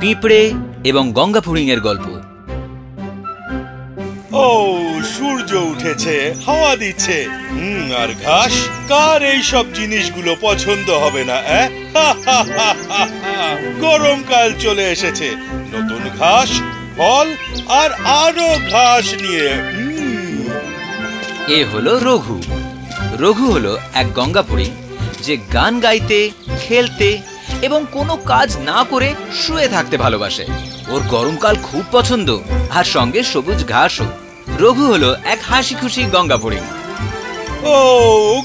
পিঁপড়ে এবং গঙ্গা এর গল্প। ও সূর্য উঠেছে হাওয়া দিচ্ছে। হুম আর ঘাস? কার এই সব জিনিসগুলো পছন্দ হবে না? গরমকাল চলে এসেছে। নতুন ঘাস ফল আর আরও ঘাস নিয়ে এ হলো রঘু। রঘু হলো এক গঙ্গাপুরী যে গান গাইতে খেলতে এবং কোনো কাজ না করে শুয়ে থাকতে ভালোবাসে। ওর গরমকাল খুব পছন্দ আর সঙ্গে সবুজ ঘাসও। রঘু হলো এক হাসি খুশি গঙ্গাপুরী। ও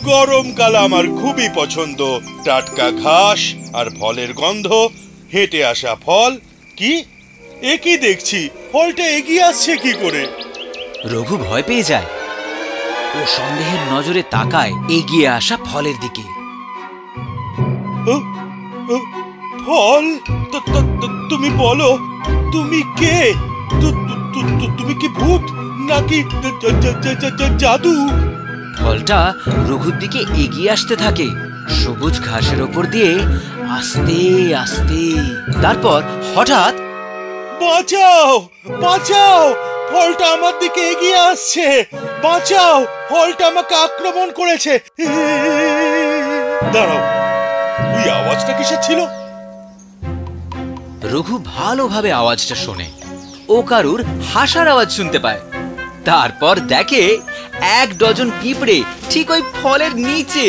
গরমকাল আমার খুবই পছন্দ। টাটকা ঘাস আর ফলের গন্ধ হেঁটে আসা ফল। কি? একই দেখছি? ফলটা এগিয়ে আসছে কি করে? রঘু ভয় পেয়ে যায়। ও সন্দেহের নজরে তাকায় এগিয়ে আসা ফলের দিকে। ফল? তুমি বলো তুমি কে? তুমি কি ভূত নাকি জাদু? ফলটা রঘুর দিকে এগিয়ে আসতে থাকে সবুজ ঘাসের ওপর দিয়ে আস্তে আস্তে। তারপর হঠাৎ বাঁচাও বাঁচাও! ফলটা আমার দিকে এগিয়ে আসছে। বাঁচাও, ফলটা আমাকে আক্রমণ করেছে। দাঁড়াও, ওই আওয়াজটা কিসের ছিল? রঘু ভালোভাবে আওয়াজটা শোনে। ও কারুর হাসার আওয়াজ শুনতে পায়। তারপর দেখে এক ডজন পিঁপড়ে ঠিক ওই ফলের নিচে।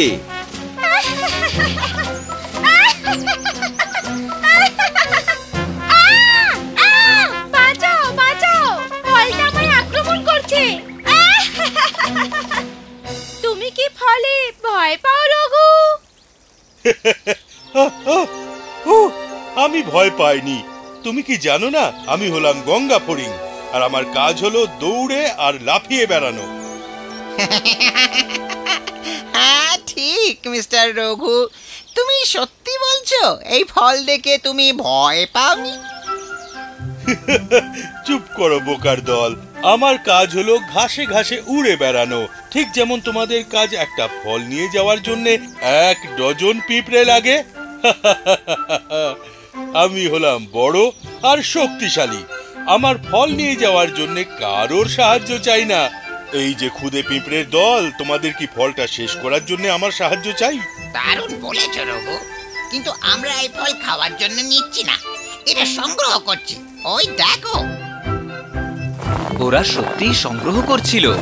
ভয় পাও রঘু। আমি ভয় পাইনি। তুমি কি জানো না আমি হলাম গঙ্গা ফড়িং আর আমার কাজ হলো দৌড়ে আর লাফিয়ে বেড়ানো। হ্যাঁ ঠিক মিস্টার রঘু। তুমি সত্যি বলছো এই ফল দেখে তুমি ভয় পাওনি? চুপ করো বোকার দল। আমার কাজ হলো ঘাসে ঘাসে উড়ে বেড়ানো ঠিক যেমন তোমাদের কাজ একটা ফল নিয়ে যাওয়ার জন্য এক ডজন পিঁপড়ে লাগে। আমি হলাম বড় আর শক্তিশালী। আমার ফল নিয়ে যাওয়ার জন্য কারোর সাহায্য চাই না। এই যে খুদে পিঁপড়ের দল তোমাদের কি ফলটা শেষ করার জন্য আমার সাহায্য চাই? দারুণ বলেছ রঘু। কিন্তু আমরা এই ফল খাওয়ার জন্য নিচ্ছি না। এটা সংগ্রহ করছি। ওই দেখো। ওরা সত্যিই সংগ্রহ করছিল।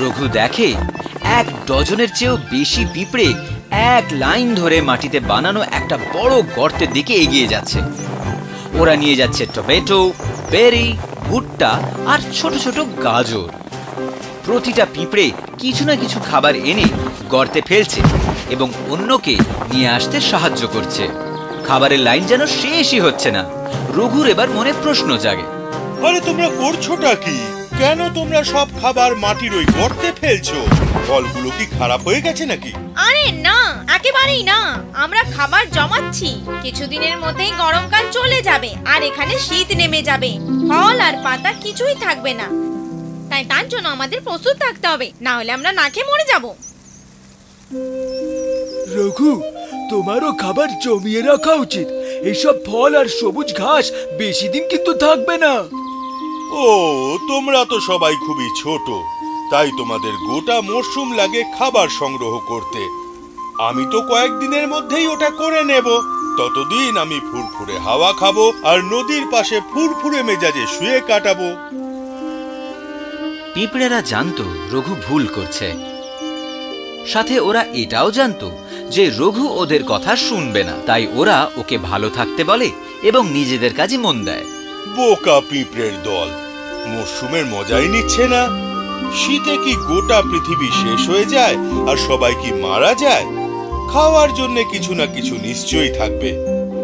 রঘু দেখে, এক ডজনের চেয়েও বেশি পিঁপড়ে এক লাইন ধরে মাটিতে বানানো একটা বড় গর্তের দিকে এগিয়ে যাচ্ছে। ওরা নিয়ে যাচ্ছে টমেটো, বেরি, ভুট্টা আর ছোট ছোট গাজর। প্রতিটা পিঁপড়ে কিছু না কিছু খাবার এনে গর্তে ফেলছে এবং অন্যকে নিয়ে আসতে সাহায্য করছে। খাবারের লাইন যেন শেষই হচ্ছে না। রঘুর এবার মনে প্রশ্ন জাগে। আরে তোমরা করছোটা কি? কেন তোমরা সব খাবার মাটির ওই গর্তে ফেলছো? ফলগুলো কি খারাপ হয়ে গেছে নাকি? আরে না একেবারেই না। আমরা খাবার জমাচ্ছি। কিছুদিনের মধ্যেই গরমকাল চলে যাবে আর এখানে শীত নেমে যাবে। ফল আর পাতা কিছুই থাকবে না। তাই তার জন্য আমাদের প্রস্তুত থাকতে হবে না হলে আমরা না খেয়ে মরে যাব। রঘু তোমারও খাবার জমিয়ে রাখা উচিত। এসব ফল আর সবুজ ঘাস বেশি দিন কিন্তু থাকবে না। ও তোমরা তো সবাই খুবই ছোট। তাই তোমাদের গোটা মরশুম লাগে খাবার সংগ্রহ করতে। আমি তো কয়েকদিনের মধ্যেই ওটা করে নেব। ততদিন আমি ফুরফুরে হাওয়া খাব আর নদীর পাশে ফুরফুরে মেজাজে শুয়ে কাটাবো। পিঁপড়েরা জানতো রঘু ভুল করছে। সাথে ওরা এটাও জানতো যে রঘু ওদের কথা শুনবে না তাই ওরা ওকে ভালো থাকতে বলে এবং নিজেদের কাজে মন দেয়। বোকা পিঁপড়ের দল। মরশুমের মজাই নিচ্ছে না। শীতে কি গোটা পৃথিবী শেষ হয়ে যায় আর সবাই কি মারা যায়? খাওয়ার জন্য কিছু না কিছু নিশ্চয়ই থাকবে।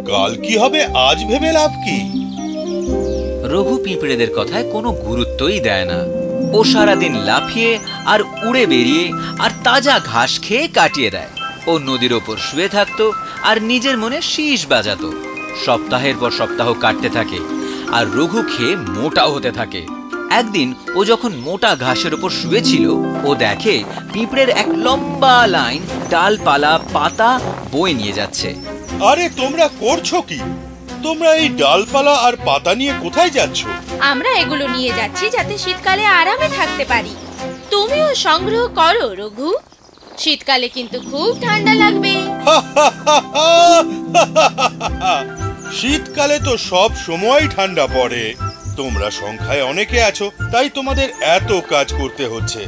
কাল কি হবে আজ ভেবে লাভ কি? রঘু পিঁপড়েদের কথায় কোনো গুরুত্বই দেয় না। ও সারাদিন লাফিয়ে আর উড়ে বেরিয়ে আর তাজা ঘাস খেয়ে কাটিয়ে দেয়। ও নদীর ওপর শুয়ে থাকতো আর নিজের মনে শীষ বাজাতো। সপ্তাহের পর সপ্তাহ কাটতে থাকে। আর রঘু খেয়ে মোটাও হতে থাকে। একদিন ও যখন মোটা ঘাসের ওপর শুয়েছিল ও দেখে পিঁপড়ের এক লম্বা লাইন ডালপালা পাতা বয়ে নিয়ে যাচ্ছে। আরে তোমরা করছ কি? তোমরা এই ডালপালা আর পাতা নিয়ে কোথায় যাচ্ছ? আমরা এগুলো নিয়ে যাচ্ছি যাতে শীতকালে আরামে থাকতে পারি। তুমিও সংগ্রহ করো রঘু। শীতকালে কিন্তু খুব ঠান্ডা লাগবে। শীতকালে তো সব সময় ঠান্ডা পড়ে। তোমরা সংখ্যায় অনেকে আছো তাই তোমাদের এত কাজ করতে হচ্ছে।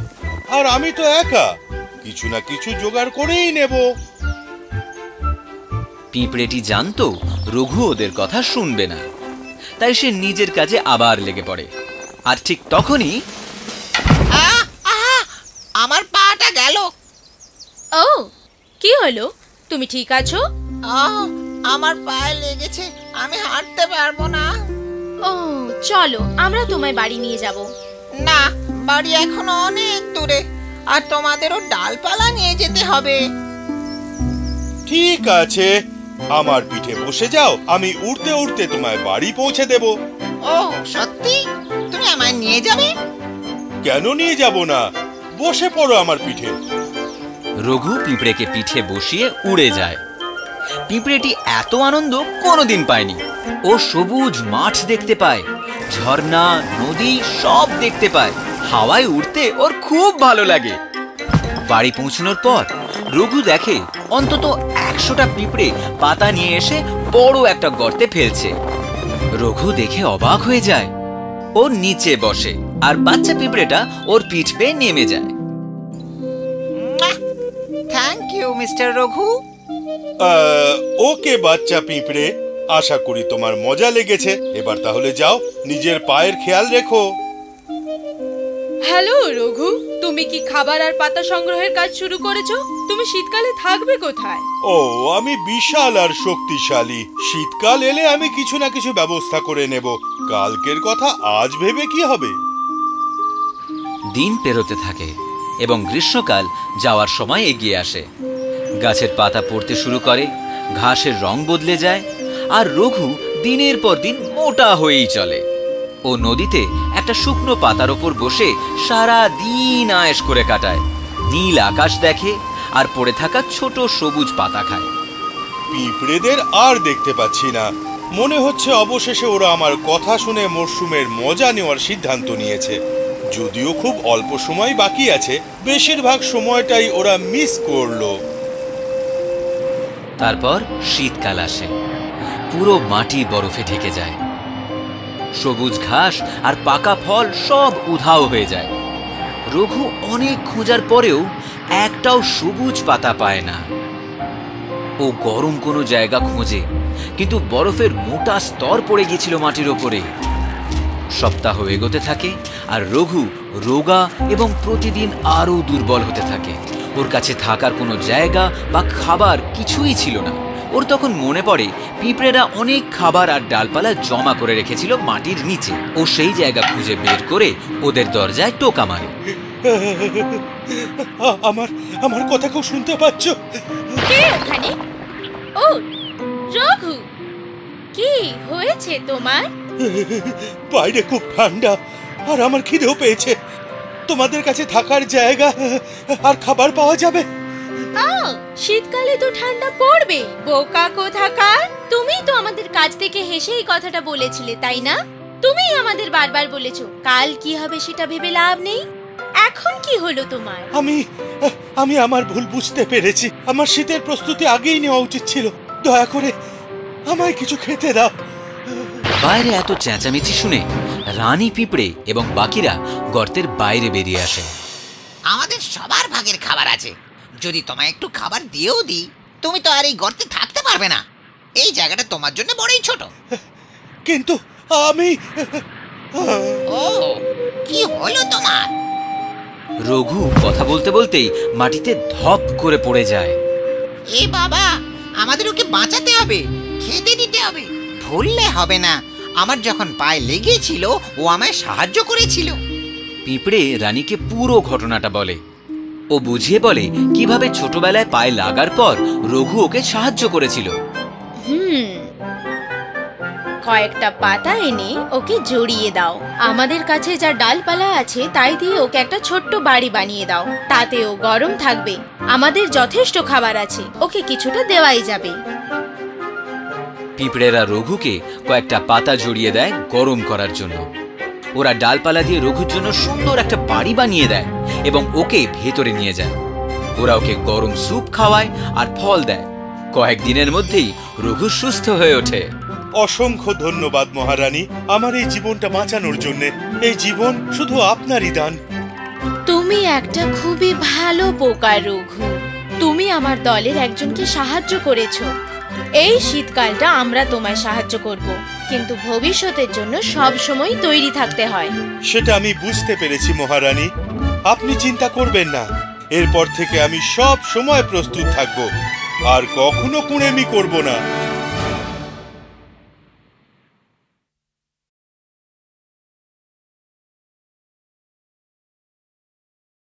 আর আমি তো একা কিছু না কিছু জোগাড় করেই নেব। পিঁপড়েটি জানতো রঘু ওদের কথা শুনবে না। তাই সে নিজের কাজে আবার লেগে পড়ে। আর ঠিক তখনই আহ, আহ, আমার পাটা গেল। ও কি হলো? তুমি ঠিক আছো? আহ, আমার পায়ে লেগেছে আমি হাঁটতে পারব না। ও চলো আমরা তোমায় বাড়ি নিয়ে যাব। না বাড়ি এখনও অনেক দূরে আর তোমাদেরও ডালপালা নিয়ে যেতে হবে। ঠিক আছে আমার পিঠে বসে যাও আমি উড়তে উড়তে তোমায় বাড়ি পৌঁছে দেব। ও সত্যি? তুমি আমায় নিয়ে যাবে? কেন নিয়ে যাব না? বসে পড়ো আমার পিঠে। রঘু পিঁপড়েকে পিঠে বসিয়ে উড়ে যায়। পিঁপড়েটি এত আনন্দ কোনোদিন পায়নি। ও সবুজ মাঠ দেখতে পায়, ঝর্ণা, নদী সব দেখতে পায়। হাওয়ায় উঠতে ওর খুব ভালো লাগে। বাড়ি পৌঁছানোর পর রঘু দেখে, অন্তত একশোটা পিঁপড়ে পাতা নিয়ে এসে বড় একটা গর্তে ফেলছে। রঘু দেখে অবাক হয়ে যায়। ও নিচে বসে, আর বাচ্চা পিঁপড়েটা ওর পিঠ পেয়ে নেমে যায়। Thank you mister Raghu okay বাচ্চা পিঁপড়ে আশা করি তোমার মজা লেগেছে। এবার তাহলে যাও নিজের পায়ের খেয়াল রেখো। হ্যালো রঘু তুমি কি খাবার আর পাতা সংগ্রহের কাজ শুরু করেছ? তুমি শীতকালে থাকবে কোথায়? ও আমি বিশাল আর শক্তিশালী। শীতকাল এলে আমি কিছু না কিছু ব্যবস্থা করে নেব। কালকের কথা আজ ভেবে কি হবে? দিন পেরোতে থাকে এবং গ্রীষ্মকাল যাওয়ার সময় এগিয়ে আসে। গাছের পাতা পড়তে শুরু করে, ঘাসের রং বদলে যায়, আর রঘু দিনের পর দিন মোটা হয়েই চলে। ও নদীতে একটা শুকনো পাতার ওপর বসে সারা দিন আয়েশ করে কাটায়। নীল আকাশ দেখে আর পড়ে থাকা ছোট সবুজ পাতা খায়। পিঁপড়েদের আর দেখতে পাচ্ছি না। মনে হচ্ছে অবশেষে ওরা আমার কথা শুনে মরশুমের মজা নেওয়ার সিদ্ধান্ত নিয়েছে। যদিও খুব অল্প সময় বাকি আছে, বেশিরভাগ সময়টাই ওরা মিস করল। তারপর শীতকাল আসে। পুরো মাটি বরফে ঢেকে যায়। সবুজ ঘাস আর পাকা ফল সব উধাও হয়ে যায়। রঘু অনেক খোঁজার পরেও একটাও সবুজ পাতা পায় না। ও গরম কোনো জায়গা খোঁজে, কিন্তু বরফের মোটা স্তর পড়ে গিয়েছিল মাটির ওপরে। সপ্তাহ এগোতে থাকে আর রঘু রোগা এবং প্রতিদিন আরও দুর্বল হতে থাকে। ওর কাছে থাকার কোনো জায়গা বা খাবার কিছুই ছিল না। ওর তখন মনে পড়ে পিঁপড়েরা অনেক খাবার আর ডালপালা জমা করে রেখেছিল মাটির নিচে। ও সেই জায়গা খুঁজে বের করে ওদের দরজায় টোকা মারে। আমার আমার কথা কেউ শুনতে পাচ্ছ? কে ওখানে? ও রঘু। কি হয়েছে তোমার? বাইরে খুব ঠান্ডা আর আমার খিদেও পেয়েছে। তোমাদের কাছে থাকার জায়গা আর খাবার পাওয়া যাবে? শীতকালে তো ঠান্ডা পড়বে। বোকা কোথাকার? তুমি তো আমাদের কাছ থেকে হেসে এই কথাটা বলেছিলে তাই না? তুমি আমাদের বারবার বলেছ কাল কি হবে সেটা ভেবে লাভ নেই। এখন কি হলো তোমার? আমি আমি আমার ভুল বুঝতে পেরেছি। আমার শীতের প্রস্তুতি আগেই নেওয়া উচিত ছিল। দয়া করে আমায় কিছু খেতে দাও। বাইরে এত চেঁচামেচি শুনে রানী পিঁপড়ে এবং বাকিরা গর্তের বাইরে বেরিয়ে আসে। আমাদের সবার ভাগের খাবার আছে। যদি তোমায় একটু খাবার দিয়েও দিই তুমি তো আর এই গর্তে থাকতে পারবে না। এই জায়গাটা তোমার জন্য বড়ই ছোট। কিন্তু আমি ও কি হলো তোমার? রঘু কথা বলতে বলতেই মাটিতে ধপ করে পড়ে যায়। এ বাবা আমাদের ওকে বাঁচাতে হবে খেতে দিতে হবে ভুললে হবে না। আমার যখন পায়ে লেগেছিল ও আমায় সাহায্য করেছিল। পিঁপড়ে রানীকে পুরো ঘটনাটা বলে। ও বুঝিয়ে বলে কীভাবে ছোটবেলায় পায়ে লাগার পর রঘু ওকে সাহায্য করেছিল। হুম। কয়েকটা পাতা এনে ওকে জড়িয়ে দাও। আমাদের কাছে যা ডালপালা আছে তাই দিয়ে ওকে একটা ছোট্ট বাড়ি বানিয়ে দাও। তাতে ও গরম থাকবে। আমাদের যথেষ্ট খাবার আছে। ওকে কিছুটা দেওয়াই যাবে। পিঁপড়েরা রঘুকে কয়েকটা পাতা জড়িয়ে দেয় গরম করার জন্য। ওরা ডালপালা দিয়ে রঘুর জন্য সুন্দর একটা বাড়ি বানিয়ে দেয় এবং ওকে ভেতরে নিয়ে যায়। ওরা ওকে গরম স্যুপ খাওয়ায় আর ফল দেয়। কয়েকদিনের মধ্যেই রঘু সুস্থ হয়ে ওঠে। অসংখ্য ধন্যবাদ মহারানী। আমার এই জীবনটা বাঁচানোর জন্য। এই জীবন শুধু আপনারই দান। তুমি একটা খুবই ভালো পোকা রঘু। তুমি আমার দলের একজনকে সাহায্য করেছ। এই শীতকালটা আমরা তোমায় সাহায্য করব, কিন্তু ভবিষ্যতের জন্য সব সময় তৈরি থাকতে হয়। সেটা আমি বুঝতে পেরেছি, মহারানী। আপনি চিন্তা করবেন না। এরপর থেকে আমি সব সময় প্রস্তুত থাকব। আর কখনো কুড়েমি করব না।